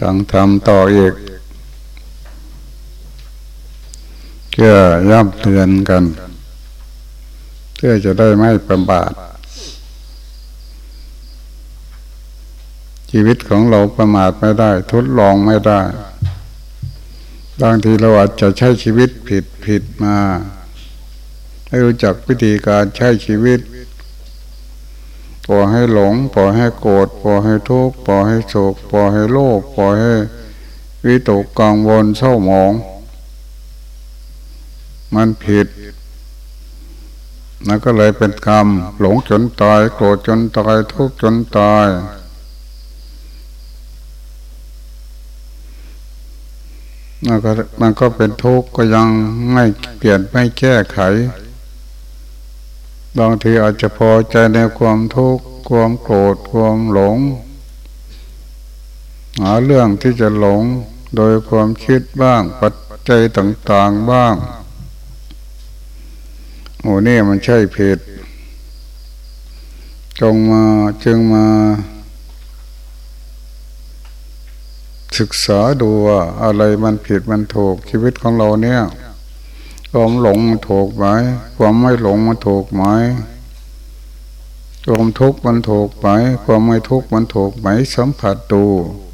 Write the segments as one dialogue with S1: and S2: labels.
S1: สั่งทำต่ออีกเพื่อย่ำเตือนกัน เพื่อจะได้ไม่ประบาท ชีวิตของเราประมาทไม่ได้ ทดลองไม่ได้บางทีเราอาจจะใช้ชีวิตผิดผิดมาให้รู้จักวิธีการใช้ชีวิต ล่อยให้หลงปล่อยให้โกรธปล่อยให้ทุกข์ปล่อยให้โศกปล่อยให้โลภปล่อยให้วิตกกังวลเศร้าหมอง มันผิดนั่นก็เลยเป็นกรรม หลงจนตาย โกรธจนตายทุกข์จนตาย มันก็มันก็เป็นทุกข์ก็ยังไม่เปลี่ยนไม่แก้ไข บางทีอาจจะพอใจในความทุกข์ความโกรธความหลง หาเรื่องที่จะหลงโดยความคิดบ้าง ปัจจัยต่างๆบ้างโอ้นี่มันใช่ผิดจงมาจึงมา ศึกษาดูว่าอะไรมันผิดมันถูกชีวิตของเราเนี่ย ความหลงมันถูกไหมความไม่หลงมันถูกไหมความทุกข์มันถูกไหมความไม่ทุกข์มันถูกไหมสัมผัสดู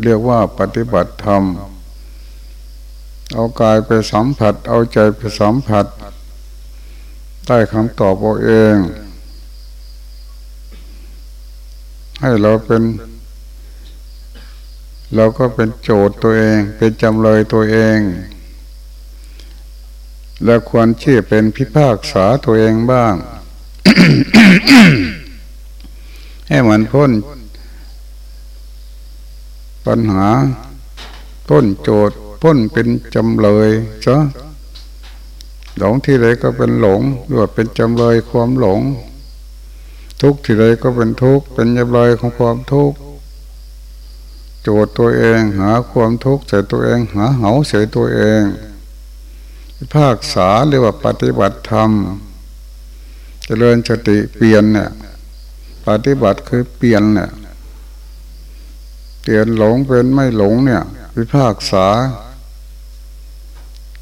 S1: เรียกว่าปฏิบัติธรรมเอากายไปสัมผัส เอาใจไปสัมผัสได้คำตอบเอาเอง ให้เราเป็น เราก็เป็นโจทย์ตัวเอง เป็นจำเลยตัวเอง และควรเชื่อเป็นพิพากษาตัวเองบ้าง ให้มือนพ้น ปัญหา พ้นโจทย์ พ้นเป็นจำเลยซะหลงที่ใดก็เป็นหลงหรือเป็นจำเลยความหลง ทุกที่ใดก็เป็นทุกเป็นจำเลยของความทุกโจทย์ตัวเอง หาความทุกข์ใส่ตัวเอง หาเหาใส่ตัวเอง ภาคษาหรือว่าปฏิบัติธรรมจเจริญสติเปลี่ยนเนี่ยปฏิบัติคือเปลี่ยนเนี่ยเปลี่ยนหลงเป็นไม่หลงเนี่ย วิภาคษา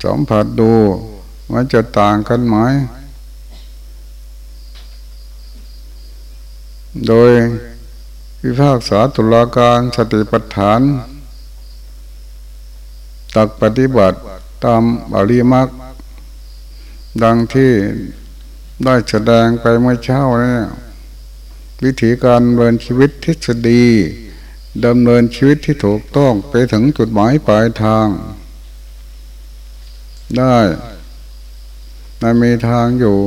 S1: สัมผัสดูมันจะต่างกันไหมโดยพิพากษาตุลาการสติปัฏฐาน ตักปฏิบัติ ตามอริมักดังที่ได้แสดงไปเมื่อเช้าเนี่ยวิธีการดำเนินชีวิตทฤษฎีดำเนินชีวิตที่ถูกต้องไปถึงจุดหมายปลายทาง ได้นมีทางอยู่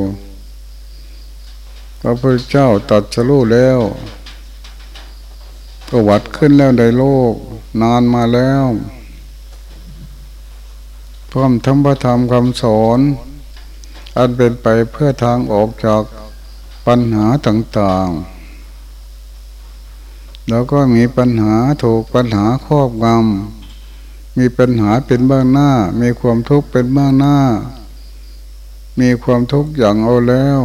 S1: พระพุทธเจ้าตัดสรู้แล้วก็วัดขึ้นแล้วในโลก นานมาแล้ว พร้อมทั้งพระธรรมคำสอนอันเป็นไปเพื่อทางออกจากปัญหาต่างๆ แล้วก็มีปัญหาถูกปัญหาครอบงำมีปัญหาเป็นบ้างหน้า มีความทุกข์เป็นบ้างหน้า มีความทุกข์อย่างเอาแล้ว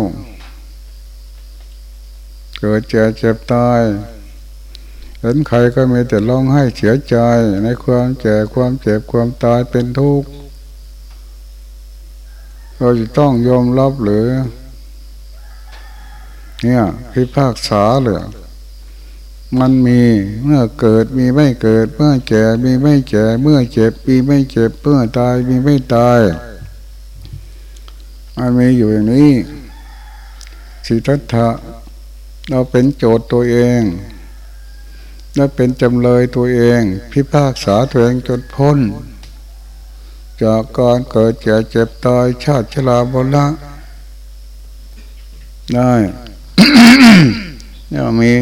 S1: เกิดเจ็บเจ็บตายเห็นใครก็มีแต่ร้องไห้เสียใจในความแก่ความเจ็บความตายเป็นทุกข์ เราจะต้องยอมรับหรือ เนี่ยพิพากษาเลยมันมีเมื่อเกิดมีไม่เกิด เมื่อแก่มีไม่แก่เมื่อเจ็บมีไม่เจ็บเมื่อตายมีไม่ตายมันมีอยู่อย่างนี้สิทธัตถะเราเป็นโจทย์ตัวเองและเป็นจำเลยตัวเอง พิพากษาตัวเองจนพ้น จากการเกิดเจ็บเจ็บตายชาติชราบละได้เนี่ยมี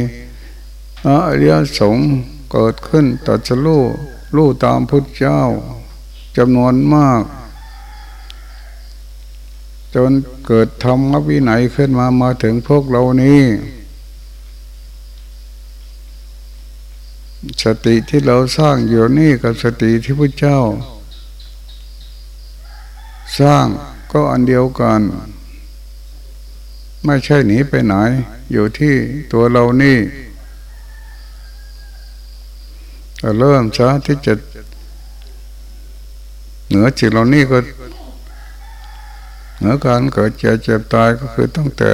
S1: อริยสงฆ์เกิดขึ้นตัดสู้รู้ตามพุทธเจ้าจำนวนมาก จนเกิดธรรมวินัยขึ้นมามาถึงพวกเรานี้สติที่เราสร้างอยู่นี่กับสติที่พระเจ้า สร้างก็อันเดียวกัน ไม่ใช่หนีไปไหน อยู่ที่ตัวเรานี่ก็เริ่มซะที่จะเหนือจิตเรานี่ก็เหนือการเกิดเจ็บเจ็บตายก็คือตั้งแต่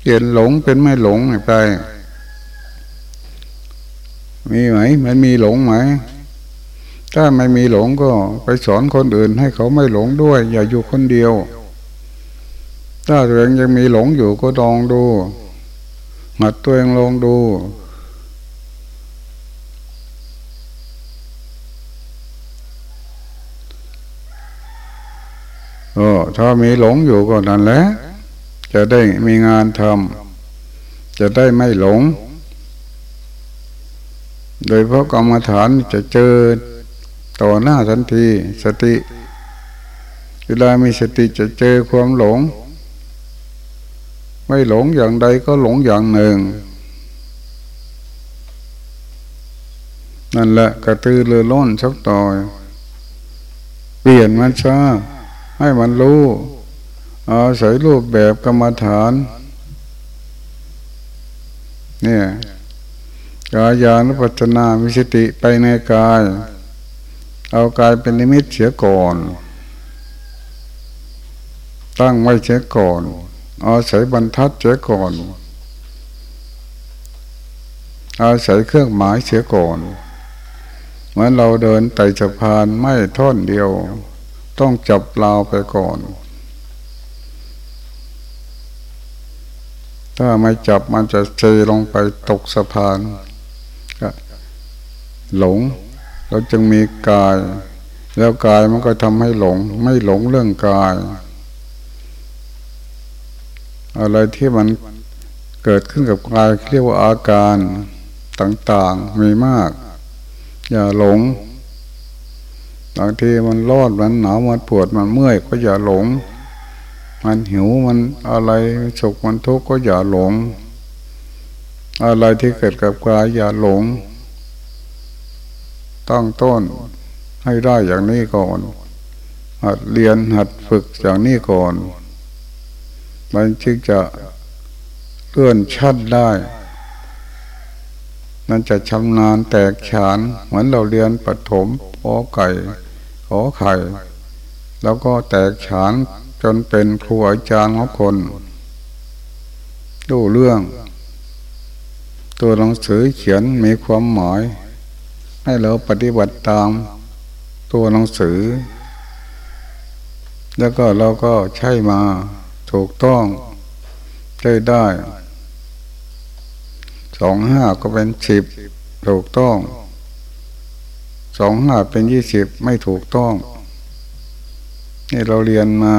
S1: เปลี่ยนหลงเป็นไม่หลงไป มีไหม มันมีหลงไหม ถ้าไม่มีหลงก็ไปสอนคนอื่นให้เขาไม่หลงด้วย อย่าอยู่คนเดียว ถ้าตัวเองยังมีหลงอยู่ก็ลองดูหัดตัวเองลองดูเออถ้ามีหลงอยู่ก็นั่นแหละ จะได้มีงานทำจะได้ไม่หลง โดยเพราะกรรมฐานจะเจอ ต่อหน้าทันที สติเวลามีสติจะเจอความหลง ไม่หลงอย่างใดก็หลงอย่างหนึ่ง นั่นแหละกระตือรือร้นสักต่อยเปลี่ยนมันซะให้มันรู้อาศัยรูปแบบกรรมฐาน เนี่ยกายานุปัจนามิสติไปในกาย เอากายเป็นนิมิตเสียก่อน ตั้งไว้เสียก่อนอาศัยบรรทัดเสียก่อน อาศัยเครื่องหมายเสียก่อนเหมือนเราเดินไต่สะพานไม่ท่อนเดียว ต้องจับลาวไปก่อน ถ้าไม่จับมันจะเจลงไปตกสะพานหลง เราจึงมีกาย แล้วกายมันก็ทำให้หลง ไม่หลงเรื่องกาย อะไรที่มันเกิดขึ้นกับกายเรียกว่าอาการต่างๆมีมาก อย่าหลงบางทีมันร้อนมันหนาวมันปวดมันเมื่อยก็อย่าหลง มันหิวมันอะไรสุขมันทุกข์ก็อย่าหลง อะไรที่เกิดกับกายอย่าหลง ตั้งต้นให้ได้อย่างนี้ก่อน หัดเรียนหัดฝึกอย่างนี้ก่อน มันจึงจะเลื่อนชั้นได้ นั่นจะชำนาญแตกฉาน เหมือนเราเรียนปฐมขอไก่ขอไข่ แล้วก็แตกฉานจนเป็นครูอาจารย์ของคนดูเรื่อง ตัวหนังสือเขียนมีความหมาย ให้เราปฏิบัติตามตัวหนังสือ แล้วก็เราก็ใช้มาถูกต้องใช้ได้ สองห้าก็เป็นสิบถูกต้อง สองห้าเป็นยี่สิบไม่ถูกต้อง นี่เราเรียนมา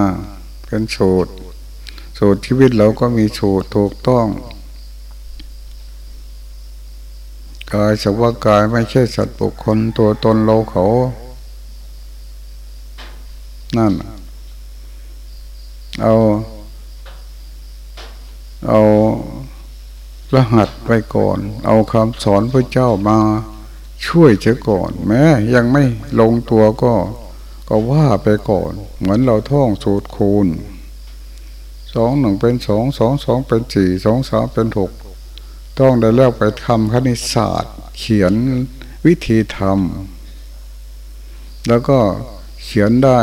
S1: เป็นสูตร สูตรชีวิตเราก็มีสูตรถูกต้อง กายสภาวกายไม่ใช่สัตว์บุคคลตัวตนเราเขา นั่น เอา เอารหัสไปก่อน เอาคำสอนพระเจ้ามาช่วยเสียก่อน แม้ยังไม่ลงตัวก็ ก็ว่าไปก่อน เหมือนเราท่องสูตรคูณสองหนึ่งเป็นสองสองสองเป็นสี่สองสามเป็นหก ต้องได้แล้วไปทำคณิตศาสตร์ เขียนวิธีทำแล้วก็เขียนได้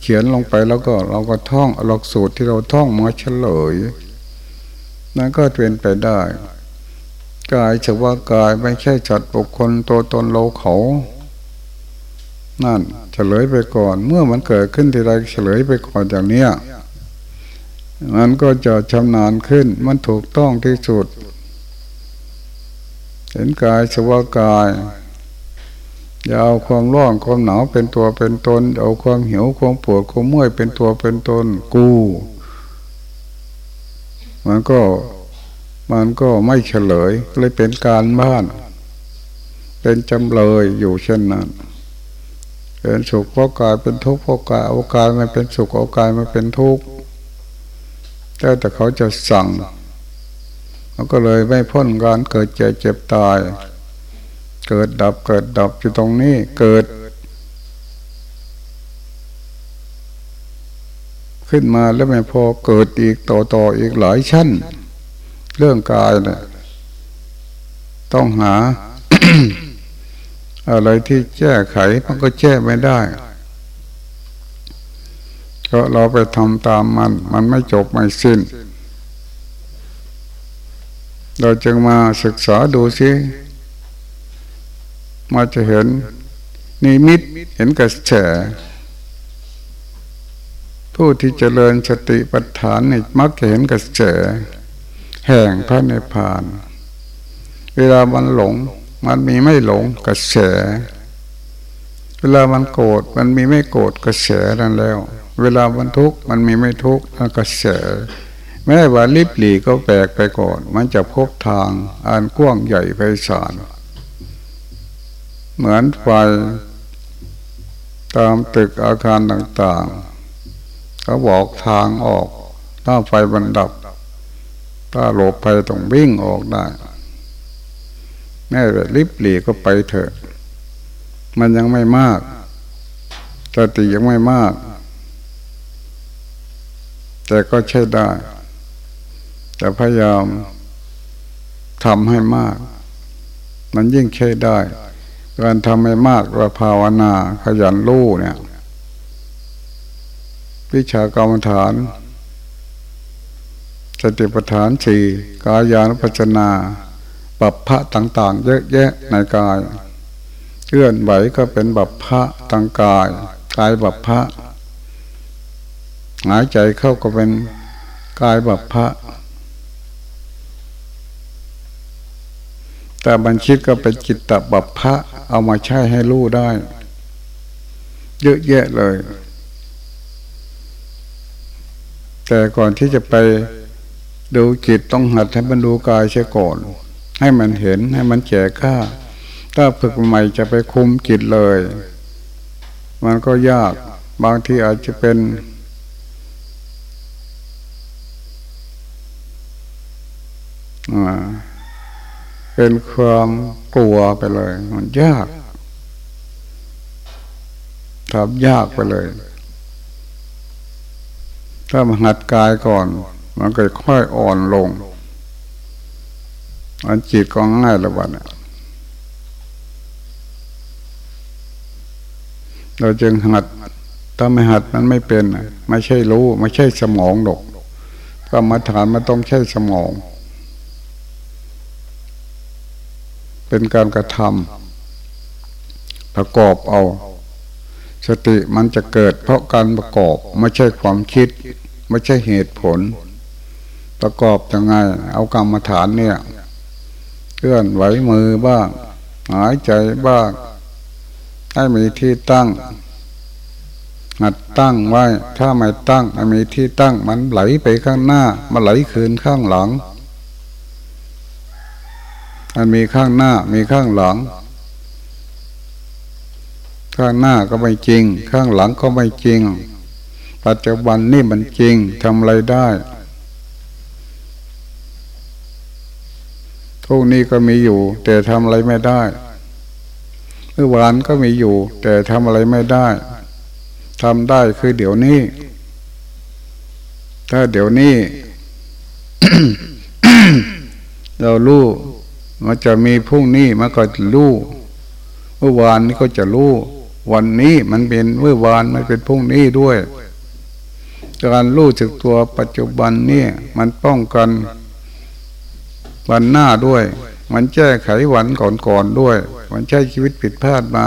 S1: เขียนลงไปแล้วก็เราก็ท่องหลักสูตรที่เราท่องมาเฉลย นั่นก็เป็นไปได้ กายเฉว่ากายไม่ใช่จัดบุคคลตัวตนเราเขา นั่นเฉลยไปก่อน เมื่อมันเกิดขึ้นทีไรเฉลยไปก่อนอย่างเนี้ยมันก็จะชำนาญขึ้นมันถูกต้องที่สุด เห็นกายสวากายอย่าเอาความร้อนความหนาวเป็นตัวเป็นตนเอาความหิวความปวดความเมื่อยเป็นตัวเป็นตนกูมันก็มันก็ไม่เฉลยเลยเป็นการบ้าน เป็นจำเลยอยู่เช่นนั้นเป็นสุขเพราะกายเป็นทุกข์เพราะกายเอากายมันเป็นสุขเอากายมันเป็นทุกข์แต่แต่เขาจะสั่ง มันก็เลยไม่พ้นการเกิดเจ็บเจ็บตาย เกิดดับเกิดดับอยู่ตรงนี้เกิด ขึ้นมาแล้วไม่พอเกิดอีกต่อต่ออีกหลายชั้น เรื่องกายเนะี่ยต้องหา อะไรที่แก้ไขมันก็แก้ไม่ได้เพราะเราไปทำตามมัน มันไม่จบไม่สิ้น เราจึงมาศึกษาดูซิมาจะเห็นนิมิตเห็นกระแสผู้ที่เจริญสติปัฏฐานนี่มักจะเห็นกระแสแห่งพระนิพพาน เวลามันหลง มันมีไม่หลงกระแสเวลามันโกรธมันมีไม่โกรธกระแสนั่นแล้ว เวลามันทุกข์มันมีไม่ทุกข์กระแส แม้ว่าลิบหลีก็แปลกไปก่อน มันจะพบทางอันกว้างใหญ่ไพศาลเหมือนไฟตามตึกอาคารต่างๆเขาบอกทางออก ถ้าไฟบันดับ ถ้าหลบไปต้องวิ่งออกได้แม้แต่ลิบหลีก็ไปเถอะ มันยังไม่มากสติยังไม่มาก แต่ก็ใช่ได้ แต่พยายามทำให้มาก มันยิ่งใช้ได้ การทำให้มากว่าภาวนาขยันรู้เนี่ยวิชากรรมฐานสติปัฏฐานสี่กายานุปัจนาบัพพะต่าง ๆ เยอะแยะในกายเคลื่อนไหวก็เป็นบัพพะทางกายกายบัพพะหายใจเข้าก็เป็นกายบัพพะ แต่บัญชิตก็เป็นจิตตบัพพะเอามาใช้ให้รู้ได้ เยอะแยะเลย แต่ก่อนที่จะไปดูจิตต้องหัดให้มันดูกายเสียก่อน ให้มันเห็นให้มันแก่ค่า ถ้าฝึกใหม่จะไปคุมจิตเลย มันก็ยากบางทีอาจจะเป็นอ่า เป็นความกลัวไปเลย มันยากทำยากไปเลย ถ้ามันหัดกายก่อน มันก็ค่อยอ่อนลง อันจิตก็ง่ายละวันเราจึงหัด ถ้าไม่หัดมันไม่เป็น ไม่ใช่รู้ ไม่ใช่สมองหรอกกรรมฐานมันต้องใช้สมอง เป็นการกระทำประกอบเอา สติมันจะเกิดเพราะการประกอบไม่ใช่ความคิด ไม่ใช่เหตุผล ประกอบยังไง เอากรรมฐานเนี่ยเคลื่อนไหวมือบ้างหายใจบ้างให้มีที่ตั้งหัดตั้งไว้ ถ้าไม่ตั้งไม่มีที่ตั้ง มันไหลไปข้างหน้ามาไหลคืนข้างหลัง มันมีข้างหน้ามีข้างหลัง ข้างหน้าก็ไม่จริง ข้างหลังก็ไม่จริง ปัจจุบันนี่มันจริงทำอะไรได้ทุกนี้ก็มีอยู่ แต่ทำอะไรไม่ได้เมื่อวานก็มีอยู่ แต่ทำอะไรไม่ได้ทำได้คือเดี๋ยวนี้ ถ้าเดี๋ยวนี้ เรารู้ มันจะมีพรุ่งนี้มันก็รู้เมื่อวานนี้ก็จะรู้วันนี้มันเป็นเมื่อวานมันเป็นพรุ่งนี้ด้วย การรู้จึกตัวปัจจุบันนี่มันป้องกันวันหน้าด้วย มันแก้ไขวันก่อนๆด้วย มันใช้ชีวิตผิดพลาดมา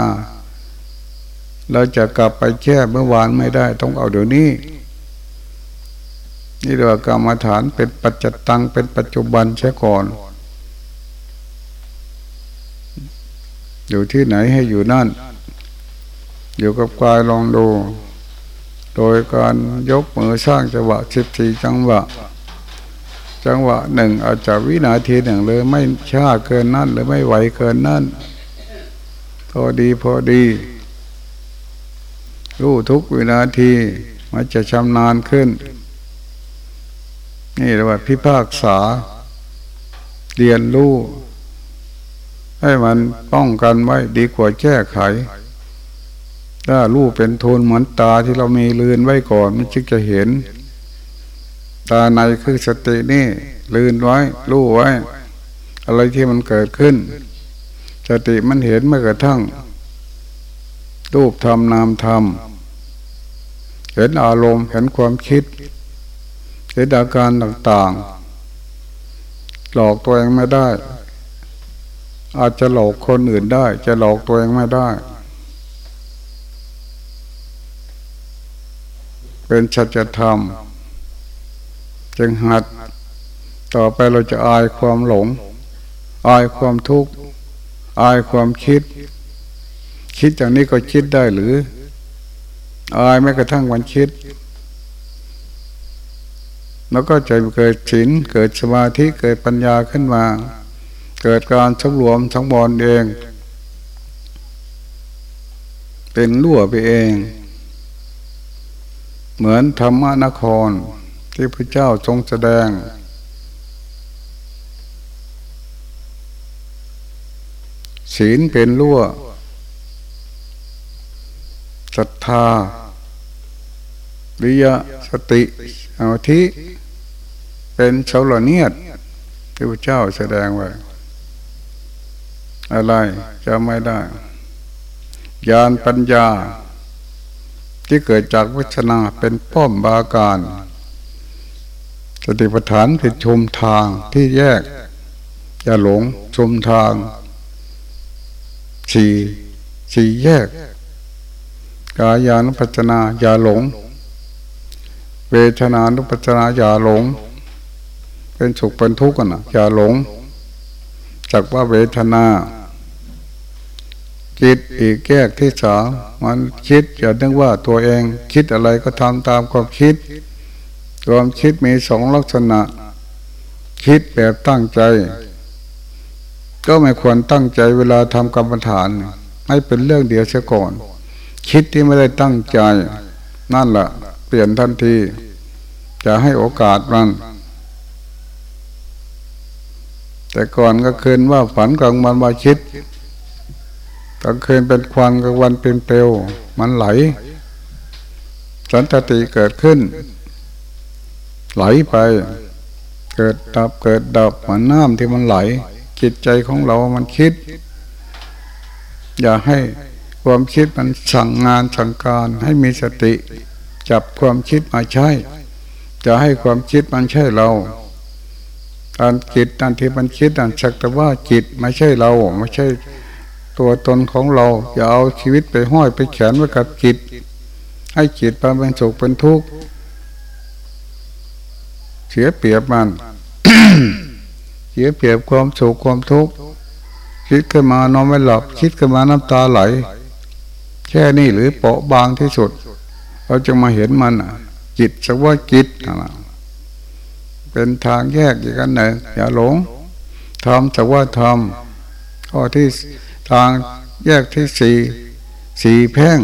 S1: เราจะกลับไปแค่เมื่อวานไม่ได้ ต้องเอาเดี๋ยวนี้ นี่เรียกว่ากรรมฐานเป็นปัจจตังเป็นปัจจุบันใช่ก่อน อยู่ที่ไหนให้อยู่นั่น อยู่กับกายลองดู โดยการยกมือสร้างจังหวะสิบสี่จังหวะ จังหวะหนึ่งอาจจะวินาทีหนึ่งเลยไม่ช้าเกินนั่นหรือไม่ไหวเกินนั่นพอดีพอดีรู้ทุกวินาทีมันจะชำนาญขึ้น นี่เรียกว่าพิพากษา เรียนรู้ ให้มันป้องกันไว้ดีกว่าแก้ไข ถ้ารู้เป็นโทนเหมือนตาที่เรามีลืนไว้ก่อนมันจึงจะเห็น ตาในคือสตินี่ลืนไว้ รู้ไว้ อะไรที่มันเกิดขึ้น สติมันเห็นเมื่อกระทั่ง รูปธรรมนามธรรมเห็นอารมณ์เห็นความคิด เห็นอาการต่างๆ หลอกตัวเองไม่ได้ อาจจะหลอกคนอื่นได้ จะหลอกตัวเองไม่ได้ เป็นชัจธรรม จึงหัด ต่อไปเราจะอายความหลง อายความทุกข์ อายความคิด คิดอย่างนี้ก็คิดได้หรือ อายแม้กระทั่งวันคิดแล้วก็จะเกิดฉินเกิดสมาธิเกิดปัญญาขึ้นมา เกิดการสำรวมสังวรเอง เป็นรั่วไปเอง เหมือนธรรมนครที่พระเจ้าทรงแสดง ศีลเป็นรั่วศรัทธาวิยะสติอาทิเป็นเสาหลเนียดที่พระเจ้าแสดงไว้ อะไรจะไม่ได้ ญาณปัญญา ที่เกิดจากวิชนาเป็นป้อมบาการสติปัฏฐานเป็นชมทางที่แยกอย่าหลงชมทางสี่สี่แยก กายานุปัจนาอย่าหลง เวทนานุปัจนาอย่าหลง เป็นสุขเป็นทุกข์กันนะอย่าหลง จากว่าเวทนา จิตอีกแยกที่สามมันคิดอย่านึกว่าตัวเองคิดอะไรก็ทำตามความคิดความคิดมีสองลักษณะ คิดแบบตั้งใจ ก็ไม่ควรตั้งใจเวลาทำกรรมฐาน ให้เป็นเรื่องเดียวเสียก่อน คิดที่ไม่ได้ตั้งใจ นั่นแหละเปลี่ยนทันที จะให้โอกาสมัน แต่ก่อนก็คืนว่าฝันกลางวันว่าคิดกลางคืนเป็นควันกลางวันเป็นเปลวมันไหล สันตติเกิดขึ้น ไหลไป เกิดดับเกิดดับเหมือนน้ำที่มันไหล จิตใจของเรา มันคิด อย่าให้ความคิดมันสั่งงานสั่งการให้มีสติ จับความคิดมาใช้จะให้ความคิดมันใช่เรา การจิตอันที่มันคิดอันสักแต่ว่าจิตไม่ใช่เราไม่ใช่ตัวตนของเราอย่าเอาชีวิตไปห้อยไปแขนไว้กับจิต ให้จิตไปเป็นสุขเป็นทุกข์เสียเปรียบมันเสียเปรียบความสุขความทุกข์คิดขึ้นมานอนไม่หลับ คิดขึ้นมาน้ำตาไหล แค่นี้หรือเปาะบางที่สุด เราจะมาเห็นมันจิตสักว่าจิตนะ เป็นทางแยกอีกันหนึ่งอย่าหลงทำสักว่าทำข้อที่ทางแยกที่สี่สี่แพ่ง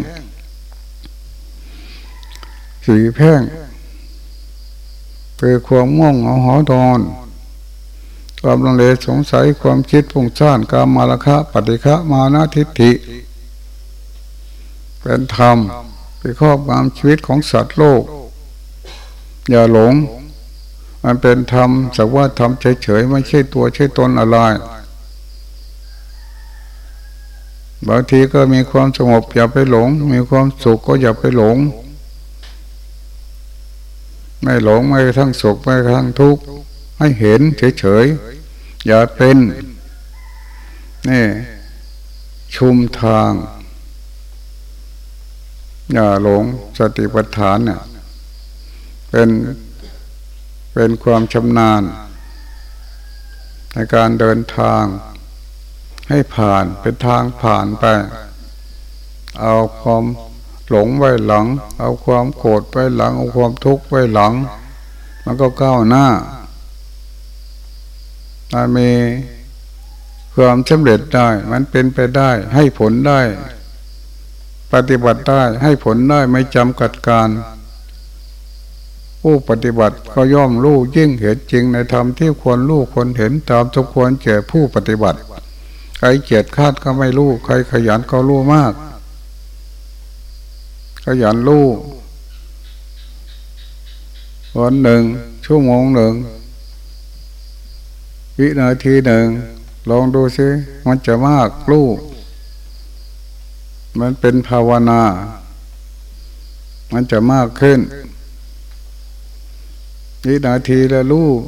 S1: สี่แพ่งคือความม่วงเอาหอดอน ความลังเลสงสัยความคิดพุ่งซ่านกามมาลคะปฏิฆะมานาทิฏฐิ เป็นธรรมเป็นครอบงำชีวิตของสัตว์โลก อย่าหลง มันเป็นธรรมสักว่าธรรมเฉยๆไม่ใช่ตัวใช่ตนอะไรบางทีก็มีความสงบอย่าไปหลง มีความสุขก็อย่าไปหลง ไม่หลงไม่ทั้งสุขไม่ทั้งทุกข์ให้เห็นเฉยๆอย่าเป็นนี่ชุมทาง อย่าหลงสติปัฏฐานเนี่ยเป็น เป็นความชำนาญ ในการเดินทางให้ผ่านเป็นทางผ่านไป เอาความหลงไว้หลัง เอาความโกรธไว้หลัง เอาความทุกข์ไว้หลัง มันก็ก้าวหน้ามันมีความสำเร็จได้ มันเป็นไปได้ ให้ผลได้ ปฏิบัติได้ให้ผลได้ไม่จำกัดการ ผู้ปฏิบัติก็ย่อมรู้ยิ่งเห็นจริงในธรรมที่ควรรู้ควรเห็นตามสมควรแก่ผู้ปฏิบัติ ใครเกียดคาดก็ไม่รู้ใครขยันก็รู้มาก ขยันรู้วันหนึ่ง ชั่วโมงหนึ่ง วินาทีหนึ่ง ลองดูซิมันจะมากลูกมันเป็นภาวนา มันจะมากขึ้น วินาทีละลูก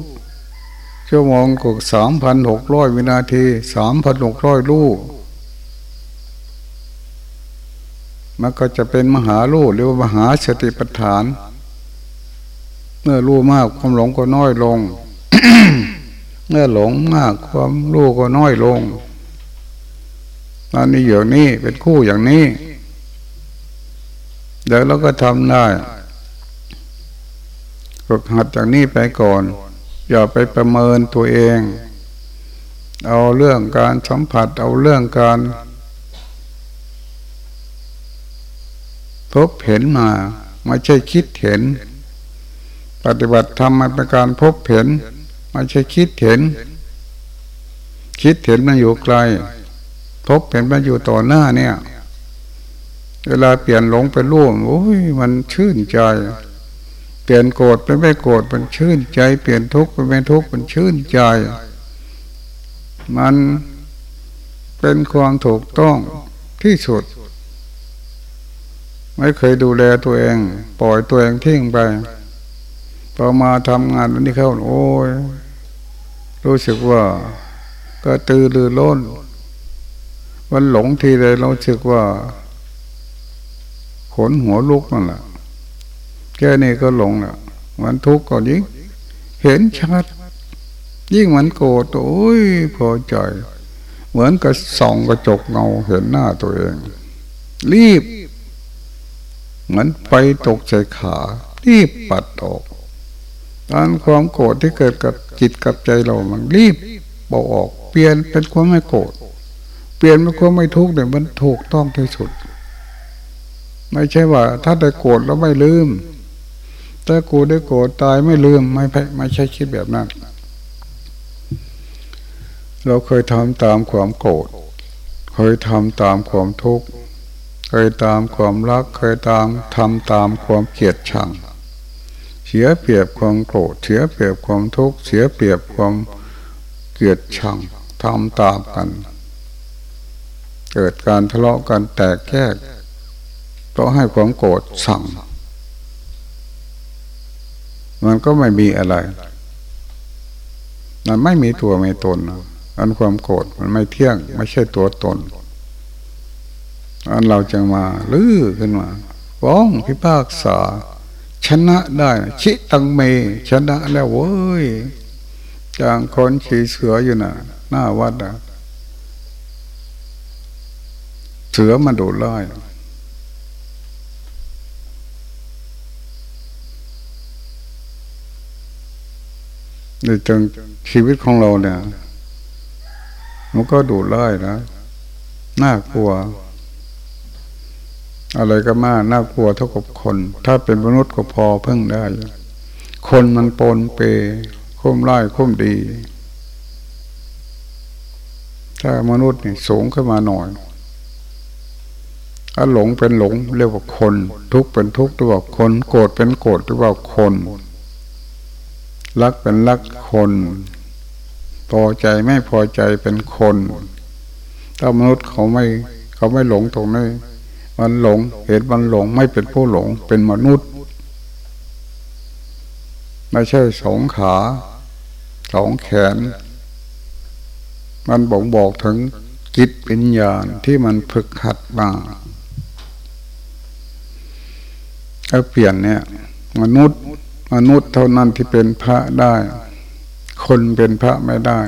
S1: ชั่วโมงก็สามพันหกร้อยวินาทีสามพันหกร้อยลูกมันก็จะเป็นมหาลูกหรือว่ามหาสติปัฏฐาน เมื่อรู้มากความหลงก็น้อยลง เมื่อหลงมากความรู้ก็น้อยลงตอนนี้อย่างนี้เป็นคู่อย่างนี้เดี๋ยวเราก็ทำได้ ฝึกหัดจากนี้ไปก่อน อย่าไปประเมินตัวเอง เอาเรื่องการสัมผัสเอาเรื่องการพบเห็นมาไม่ใช่คิดเห็น ปฏิบัติธรรมมันเป็นการพบเห็นไม่ใช่คิดเห็น คิดเห็นมันอยู่ไกล พบเห็นมันอยู่ต่อหน้าเนี่ย เวลาเปลี่ยนหลงเป็นรู้โอ้ยมันชื่นใจ เปลี่ยนโกรธเป็นไม่โกรธมันชื่นใจ เปลี่ยนทุกข์เป็นไม่ทุกข์มันชื่นใจ มันเป็นความถูกต้องที่สุด ไม่เคยดูแลตัวเอง ปล่อยตัวเองทิ้งไปพอมาทำงานวันนี้เข้าโอ้ยรู้สึกว่า ก็ตื่นรือร้นวันหลงทีใดเราสึกว่า ขนหัวลุกนั่นแหละ แค่นี้ก็หลงอะมันทุกข์ก็ยิ่งเห็นชัด ยิ่งมันโกรธโอ้ยพอใจ เหมือนกับส่องกระจกเงาเห็นหน้าตัวเอง รีบ เหมือนไฟตกใส่ขารีบปัดออกการความโกรธที่เกิดกับจิตกับใจเรามันรีบบอกออก เปลี่ยนเป็นความไม่โกรธเปลี่ยนเป็นความไม่ทุกข์เนี่ยมันถูกต้องที่สุด ไม่ใช่ว่า ถ้าได้โกรธแล้วไม่ลืม ถ้ากูได้โกรธตายไม่ลืมไม่ไม่ใช่คิดแบบนั้น เราเคยทำตามความโกรธเคยทำตามความทุกข์เคยตามความรัก เคยตามทำตามความเกลียดชัง เสียเปรียบความโกรธเสียเปรียบความทุกข์เสียเปรียบความเกลียดชังทำตามกัน เกิดการทะเลาะกันแตกแยกเพราะให้ความโกรธสั่ง มันก็ไม่มีอะไร มันไม่มีตัวไม่ตนอันความโกรธมันไม่เที่ยง ไม่ใช่ตัวตน อันเราจะมาลื้อขึ้นมาฟ้องพิพากษา ชนะได้ ชิตังเม ชนะแล้วเว้ยจางคนขี่เสืออยู่น่ะ หน้าวัดอะเสือมาดูไล่ ในจังชีวิตของเราเนี่ย มันก็ดูไล่นะน่ากลัว อะไรก็มากน่ากลัวเท่ากับคน ถ้าเป็นมนุษย์ก็พอเพิ่งได้ คนมันปนเปคุ้มไล่คุ้มดี ถ้ามนุษย์นี่สูงขึ้นมาหน่อยถ้าหลงเป็นหลงเรียกว่าคน ทุกเป็นทุกเรียกว่าคน โกรธเป็นโกรธเรียกว่าคน รักเป็นรักคน พอใจไม่พอใจเป็นคน ถ้ามนุษย์เขาไม่เขาไม่หลงตรงนี้มันหลงเหตุมันหลงไม่เป็นผู้หลงเป็นมนุษย์ไม่ใช่สองขาสองแขน มันบอกบอกถึงจิตปัญญาที่มันฝึกหัดมาเอาเปลี่ยนเนี่ย มนุษย์ มนุษย์เท่านั้นที่เป็นพระได้ คนเป็นพระไม่ได้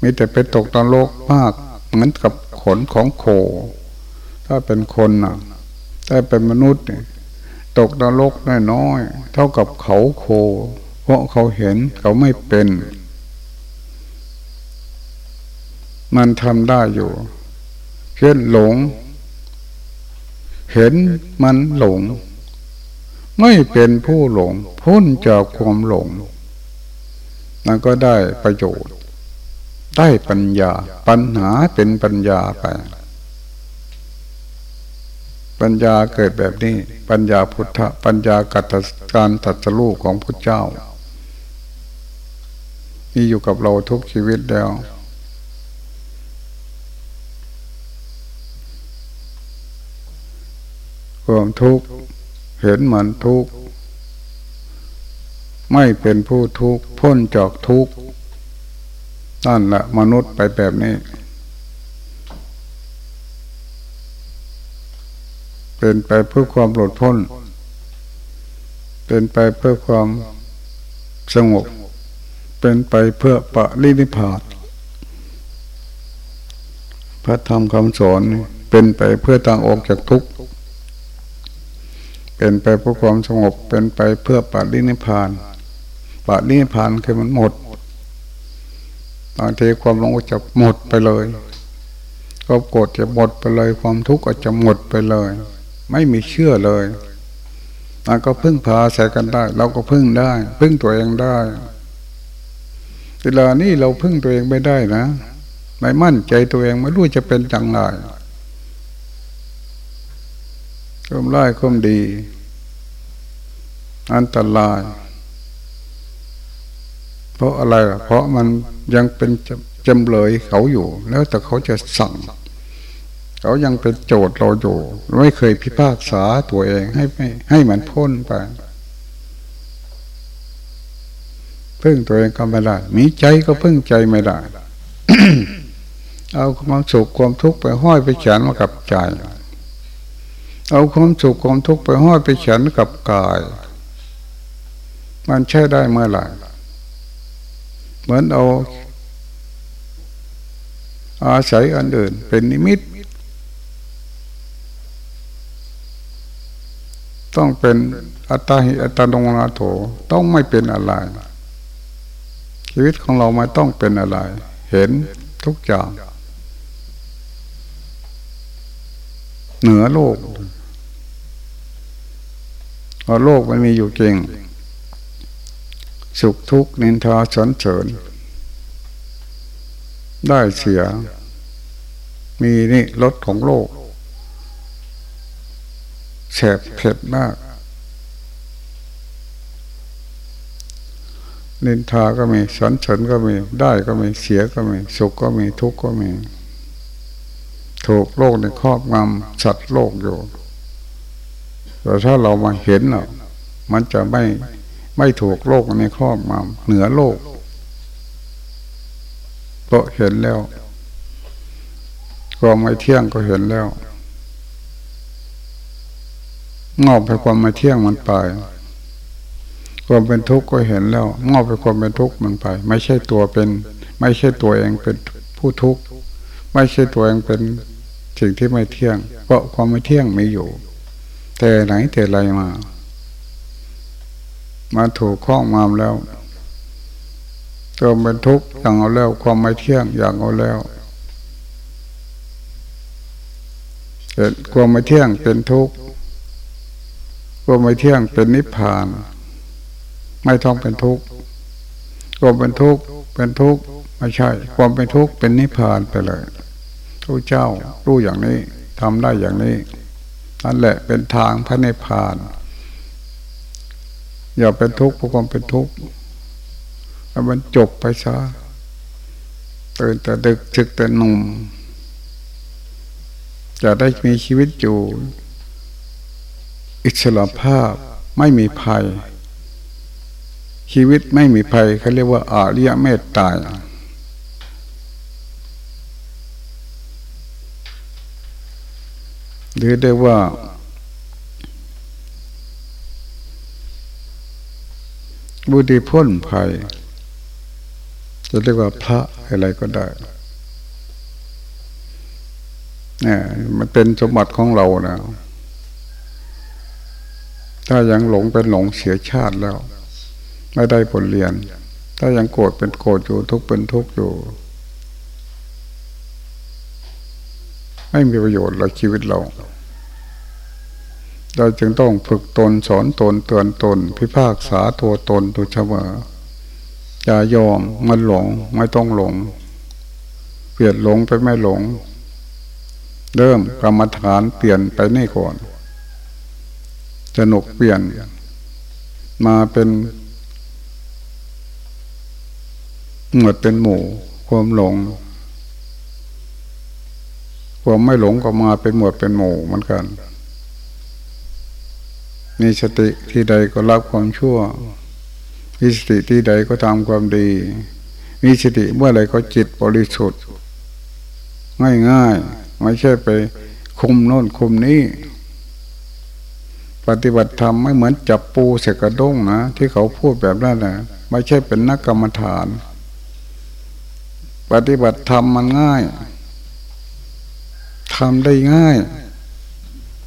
S1: มีแต่ไปตกตะโลกมากเหมือนกับขนของโค ถ้าเป็นคนนะถ้าเป็นมนุษย์เนี่ยตกนรกน้อยๆเท่ากับเขาโค เพราะเขาเห็นเขาไม่เป็น มันทำได้อยู่เช่นหลง เห็นมันหลง ไม่เป็นผู้หลง พ้นจากความหลง นั่นก็ได้ประโยชน์ ได้ปัญญา ปัญหาเป็นปัญญาไป ปัญญาเกิดแบบนี้ ปัญญาพุทธปัญญากัตการตัดสลูกของพระเจ้า มีอยู่กับเราทุกชีวิตแล้วความทุกข์ เห็นมือนทุกข์ไม่เป็นผู้ทุกข์พ้นจากทุกข์นั่นแหละมนุษย์ไปแบบนี้ เป็นไปเพื่อความหลุดพ้น เป็นไปเพื่อความสงบ เป็นไปเพื่อปะลินิพาตพระธรรมคำสอนเป็นไปเพื่อต่างออกจากทุกข์ เป็นไปเพื่อความสงบเป็นไปเพื่อปะลินิพานปะลินิพานคือมันหมดบางทีความหลงจะหมดไปเลยความโกรธจะหมดไปเลย ความทุกข์ก็จะหมดไปเลย ไม่มีเชื่อเลยมันก็พึ่งพาใส่กันได้ เราก็พึ่งได้ พึ่งตัวเองได้เวลานี้เราพึ่งตัวเองไม่ได้นะ ไม่มั่นใจตัวเองไม่รู้จะเป็นจังไร คมร้ายคมดี อันตราย เพราะอะไรเพราะมันยังเป็นจำเลยเขาอยู่ แล้วแต่เขาจะสั่ง เขายังเป็นโจทย์เราอยู่ ไม่เคยพิพากษาตัวเองให้ให้มันพ้นไปพึ่งตัวเองก็ไม่ได้ มีใจก็พึ่งใจไม่ได้ เอาความสุขความทุกข์ไปห้อยไปเขียนกับใจ เอาความสุขความทุกข์ไปห้อยไปเขียนกับกาย มันใช่ได้เมื่อไหร่เหมือนเอา อาศัยอันอื่น เป็นนิมิต ต้องเป็นอัตตาหิอัตตงนาโถต้องไม่เป็นอะไร ชีวิตของเราไม่ต้องเป็นอะไร เห็นทุกอย่างเหนือโลก เพราะโลกมันมีอยู่จริง สุขทุกข์นินทาสนเสริญ ได้เสีย มีนี่รสของโลกแสบเผ็ดมาก นินทาก็มีสนเสริญก็มี ได้ก็มี เสียก็มี สุขก็มี ทุกข์ก็มี ถูกโลกในครอบงำสัตว์โลกอยู่ แต่ถ้าเรามาเห็นอะมันจะไม่ไม่ถูกโลกในครอบงำเหนือโลกเพราะเห็นแล้วความไม่เที่ยงก็เห็นแล้ว งอบไปความไม่เที่ยงมันไปความเป็นทุกข์ก็เห็นแล้ว งอบไปความเป็นทุกข์มันไป ไม่ใช่ตัวเป็น ไม่ใช่ตัวเองเป็นผู้ทุกข์ไม่ใช่ตัวเองเป็นสิ่งที่ไม่เที่ยง เพราะความไม่เที่ยงมีอยู่ แต่ไหนแต่ไรมา มาถูกข้องมามแล้วตัวเป็นทุกข์อย่างเอาแล้ว ความไม่เที่ยงอย่างเอาแล้วเห็นความไม่เที่ยงเป็นทุกข์ความไม่เที่ยงเป็นนิพพาน ไม่ต้องเป็นทุกข์ความเป็นทุกข์เป็นทุกข์ไม่ใช่ ความเป็นทุกข์เป็นนิพพานไปเลยทุกเจ้ารู้อย่างนี้ทำได้อย่างนี้ นั่นแหละเป็นทางพระนิพพาน อย่าเป็นทุกข์เพราะความเป็นทุกข์แล้วมันจบไปซะตื่นแต่ดึกจึกแต่หนุ่มจะได้มีชีวิตอยู่ อิสระภาพไม่มีภัย ชีวิตไม่มีภัยเขาเรียกว่าอาริยเมตตา หรือได้ว่า บุตรพ้นภัย จะเรียกว่าพระอะไรก็ได้เนี่ยมันเป็นสมบัติของเรานะถ้ายังหลงเป็นหลงเสียชาติแล้ว ไม่ได้ผลเรียน ถ้ายังโกรธเป็นโกรธอยู่ทุกข์เป็นทุกข์อยู่ ไม่มีประโยชน์เราชีวิตเรา เราจึงต้องฝึกตนสอนตนเตือนตน พิพากษาตัวตนตัวเสมออย่ายอมมันหลงไม่ต้องหลง เปลี่ยนหลงไปไม่หลง เริ่มกรรมฐานเปลี่ยนไปนี่ก่อนสนุกเปลี่ยน มาเป็นหมดเป็นหมู่ความหลง ความไม่หลงก็มาเป็นหมวดเป็นหมู่เหมือนกัน มีสติที่ใดก็รับความชั่ว มีสติที่ใดก็ทำความดี มีสติเมื่อไรก็จิตบริสุทธิ์ ง่ายๆ ไม่ใช่ไปคุมโน่นคุมนี้ปฏิบัติธรรมไม่เหมือนจับปูเสกระด้งนะ ที่เขาพูดแบบนั้นนะไม่ใช่เป็นนักกรรมฐาน ปฏิบัติธรรมมันง่าย ทำได้ง่าย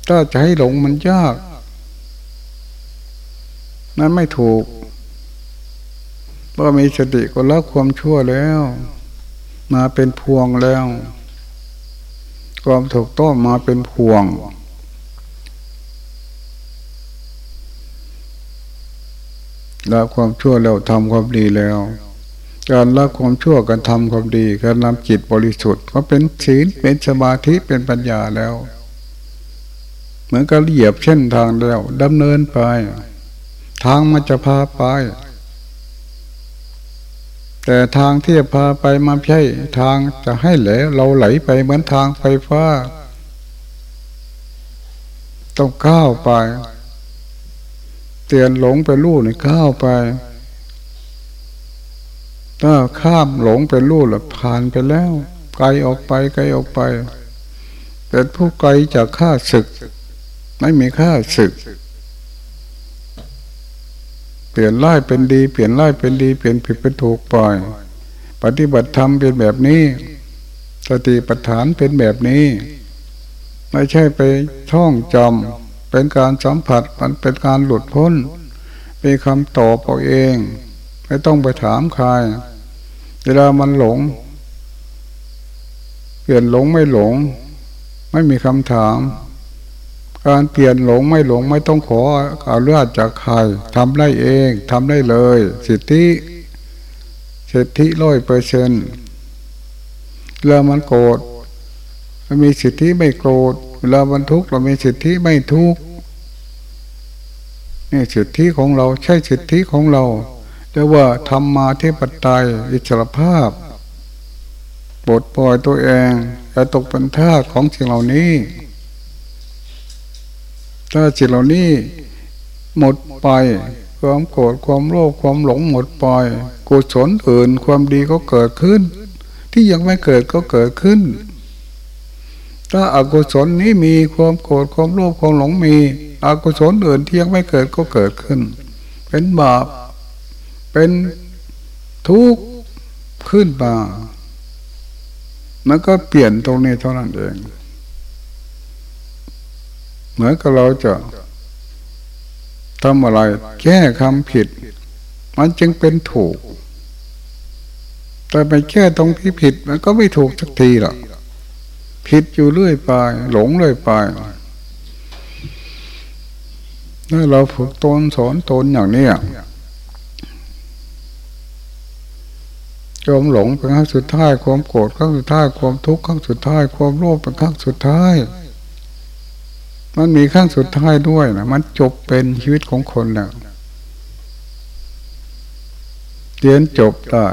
S1: ถ้าจะให้หลงมันยาก นั้นไม่ถูกเพราะมีสติก็ละความชั่วแล้ว มาเป็นพวงแล้ว ความถูกต้องมาเป็นพวง ละความชั่วแล้วทำความดีแล้ว การละความชั่วการทำความดีการนำจิตบริสุทธิ์ก็เป็นศีลเป็นสมาธิเป็นปัญญาแล้ว เหมือนกับเหยียบเช่นทางแล้วดำเนินไป ทางมันจะพาไป แต่ทางที่จะพาไปมาใช่ ทางจะให้ไหลเราไหลไปเหมือนทางไฟฟ้า ต้องก้าวไป เตือนหลงไปลู่นี่ก้าวไป ถ้าข้ามหลงไปลู่แล้วผ่านไปแล้ว ไกลออกไปไกลออกไป เป็นผู้ไกลจากข้าศึก ไม่มีข้าศึก เปลี่ยนร้ายเป็นดี เปลี่ยนร้ายเป็นดี เปลี่ยนผิดเป็นถูกปล่อย ปฏิบัติธรรมเป็นแบบนี้ สติปัฏฐานเป็นแบบนี้ ไม่ใช่ไปท่องจำเป็นการสัมผัสมันเป็นการหลุดพ้นมีคำตอบเอาเอง ไม่ต้องไปถามใคร เวลามันหลง เปลี่ยนหลงไม่หลง ไม่มีคำถาม การเปลี่ยนหลงไม่หลงไม่ต้องขออาเลือดจากใครทำได้เองทำได้เลย สิทธิสิทธิร้อยเปอร์เซนต์เวลามันโกรธมันมีสิทธิไม่โกรธเวลาบรรทุกข์เรามีสิทธิไม่ทุกข์นี่สิทธิของเราใช่สิทธิของเรา เรียกว่าธรรมาเทปไตยอิสรภาพปลดปล่อยตัวเองจะตกเป็นทาสของสิ่งเหล่านี้ ถ้าสิ่งเหล่านี้หมดไปความโกรธความโลภความหลงหมดไปกุศลอื่นความดีก็เกิดขึ้น ที่ยังไม่เกิดก็เกิดขึ้น ถ้าอากุศลนี้มีความโกรธความโลภความหลงมีอกุศลอื่นที่ยังไม่เกิดก็เกิดขึ้น เป็นบาป เป็นทุกข์ขึ้นมามันก็เปลี่ยนตรงนี้เท่านั้นเอง เหมือนกับเราจะทำอะไร แก้คำผิด มันจึงเป็นถูก แต่ไปแก้ตรงที่ผิด มันก็ไม่ถูกสักทีหรอกผิดอยู่เรื่อยไป หลงเรื่อยไปถ้าเราฝึกตนสอนตนอย่างนี้ จมหลงเป็นครั้งสุดท้าย ความโกรธครั้งสุดท้าย ความทุกข์ครั้งสุดท้าย ความโลภเป็นครั้งสุดท้าย มันมีครั้งสุดท้ายด้วยนะมันจบเป็นชีวิตของคนแล้วเรียนจบได้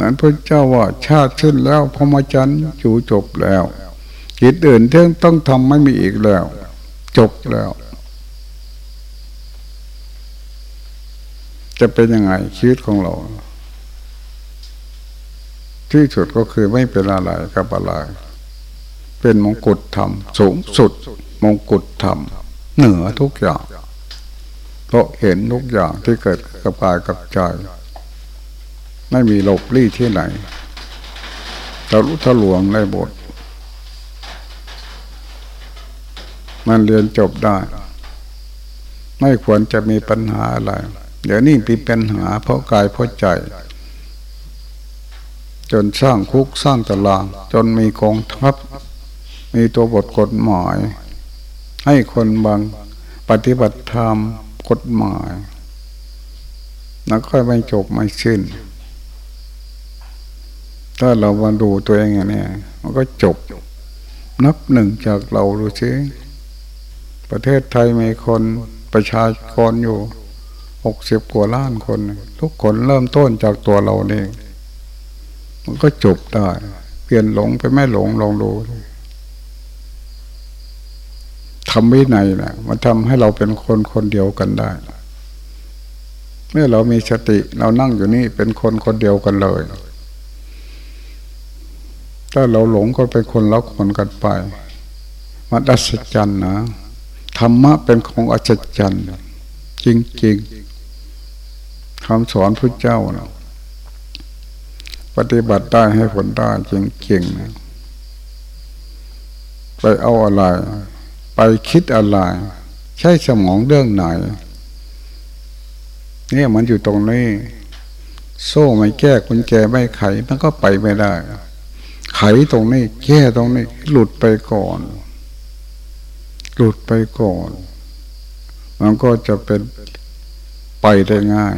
S1: นั้นพระเจ้าว่าชาติขึ้นแล้วพรหมจรรย์อยู่จบแล้วกิจอื่นที่ต้องทำไม่มีอีกแล้ว จบแล้ว จะเป็นยังไงชีวิตของเรา ที่สุดก็คือไม่เป็นอะไรกับอะไร เป็นมงกุฎธรรมสูงสุดมงกุฎธรรมเหนือทุกอย่างเพราะเห็นทุกอย่างที่เกิดกับกายกับใจไม่มีหลบลี้ที่ไหนทะลุทะลวงในบท มันเรียนจบได้ ไม่ควรจะมีปัญหาอะไร เดี๋ยวนี้มีปัญหาเพราะกายเพราะใจ จนสร้างคุกสร้างตาราง จนมีกองทัพ มีตัวบทกฎหมาย ให้คนบางปฏิบัติธรรมกฎหมายแล้วค่อยไม่จบไม่สิ้น ถ้าเรามาดูตัวเองอย่างนี้มันก็จบ นับหนึ่งจากเราดูซิประเทศไทยมีคนประชากรอยู่ หกสิบกว่าล้านคน ทุกคนเริ่มต้นจากตัวเราเองมันก็จบได้ เปลี่ยนหลงไปไม่หลงลองดูทำวินัยนะมันทำให้เราเป็นคนคนเดียวกันได้ เมื่อเรามีสติเรานั่งอยู่นี่เป็นคนคนเดียวกันเลย ถ้าเราหลงก็เป็นคนละคนกันไป มันอัศจรรย์นะธรรมะเป็นของอัศจรรย์จริงๆ คำสอนพระเจ้านะปฏิบัติได้ให้ผลได้จริงๆนะไปเอาอะไร ไปคิดอะไร ใช้สมองเรื่องไหนเนี่ยมันอยู่ตรงนี้ โซ่ไม่แก้กุญแจไม่ไข มันก็ไปไม่ได้ ไขตรงนี้ แก้ตรงนี้ หลุดไปก่อน หลุดไปก่อน มันก็จะเป็นไปได้ง่าย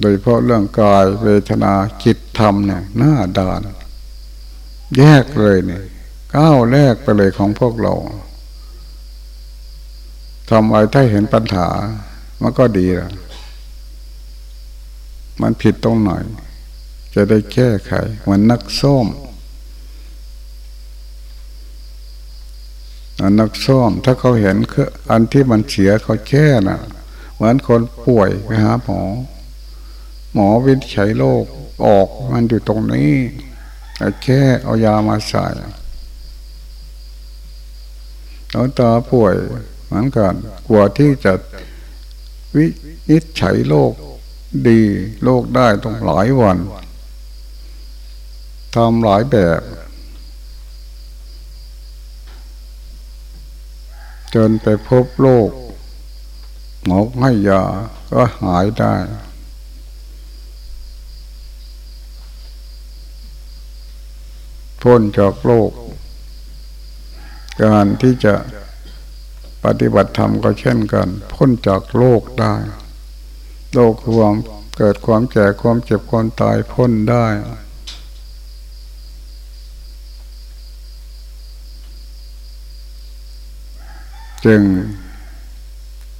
S1: โดยเพราะเรื่องกายเวทนาจิตธรรมเนี่ยหน้าด่าน แยกเลยเนี่ยก้าวแรกไปเลยของพวกเราทำอะไรถ้าเห็นปัญหา มันก็ดีละมันผิดตรงไหนจะได้แก้ไขเหมือนนักส้มนักส้มถ้าเขาเห็นคืออันที่มันเสียเขาแก้นะ่ะ เหมือนคนป่วยไปหาหมอ หมอวินิจฉัยโรคออกมันอยู่ตรงนี้แค่เอายามาใส่หลวตาป่วยเหมือนกันกว่าที่จะวินิจฉัยโรคดีโรคได้ต้องหลายวันทำหลายแบบจนไปพบโรคหมอให้ยาก็หายได้ พ้นจากโรคการที่จะปฏิบัติธรรมก็เช่นกัน พ้นจากโลกได้ โลกความเกิดความแก่ความเจ็บความตายพ้นได้ จึง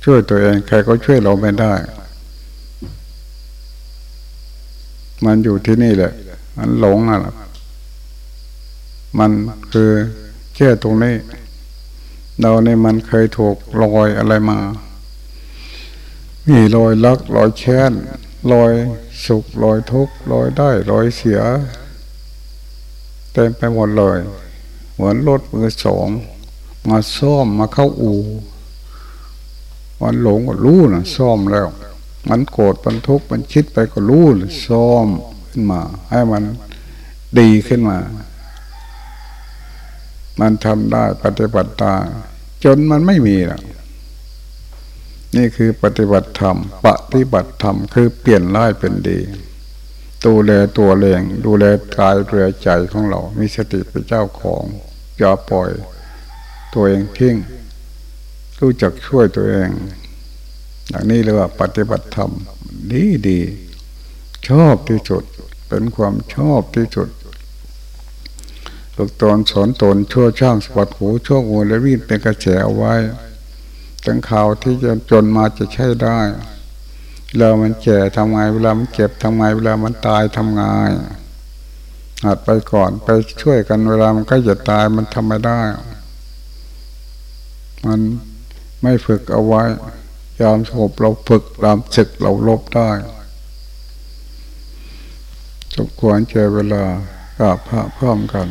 S1: ช่วยตัวเองใครก็ช่วยเราไม่ได้ มันอยู่ที่นี่แหละ มันหลงอะ มันคือแค่ตรงนี้ เราเนี่ยมันเคยถูกลอยอะไรมา มีลอยลักลอยแค้นลอยสุขลอยทุกข์ลอยได้ลอยเสีย เต็มไปหมดเลยเหมือนรถมือสองมาซ่อมมาเข้าอู่มันหลงก็รู้นะซ่อมแล้ว มันโกรธมันทุกข์มันคิดไปก็รู้ซ่อมขึ้นมา ให้มันดีขึ้นมา มันทำได้ปฏิบัติตาจนมันไม่มีแล้วนี่คือปฏิบัติธรรม ปฏิบัติธรรมคือเปลี่ยนร้ายเป็นดีดูแลตัวเองดูแลกายเรือใจของเรา มีสติเป็นเจ้าของอย่าปล่อย ตัวเองทิ้งรู้จักช่วยตัวเองอย่างนี้เรียกว่าปฏิบัติธรรมดีดี ชอบที่สุด เป็นความชอบที่สุด ฝึกตนสอนตนชั่วช่างสปัดหูชั่วงูและวิ่งเป็นกระแสเอาไว้ตั้งข่าวที่จะจนมาจะใช้ได้เวลามันแก่ทำไงเวลามันเจ็บทำไงเวลามันตายทำไงหัดไปก่อนไปช่วยกันเวลามันก็จะตายมันทำไม่ได้ มันไม่ฝึกเอาไว้ ยามสบเราฝึกยามศึกเราลบได้สมควรเจอเวลา กราบพระพร้อมกัน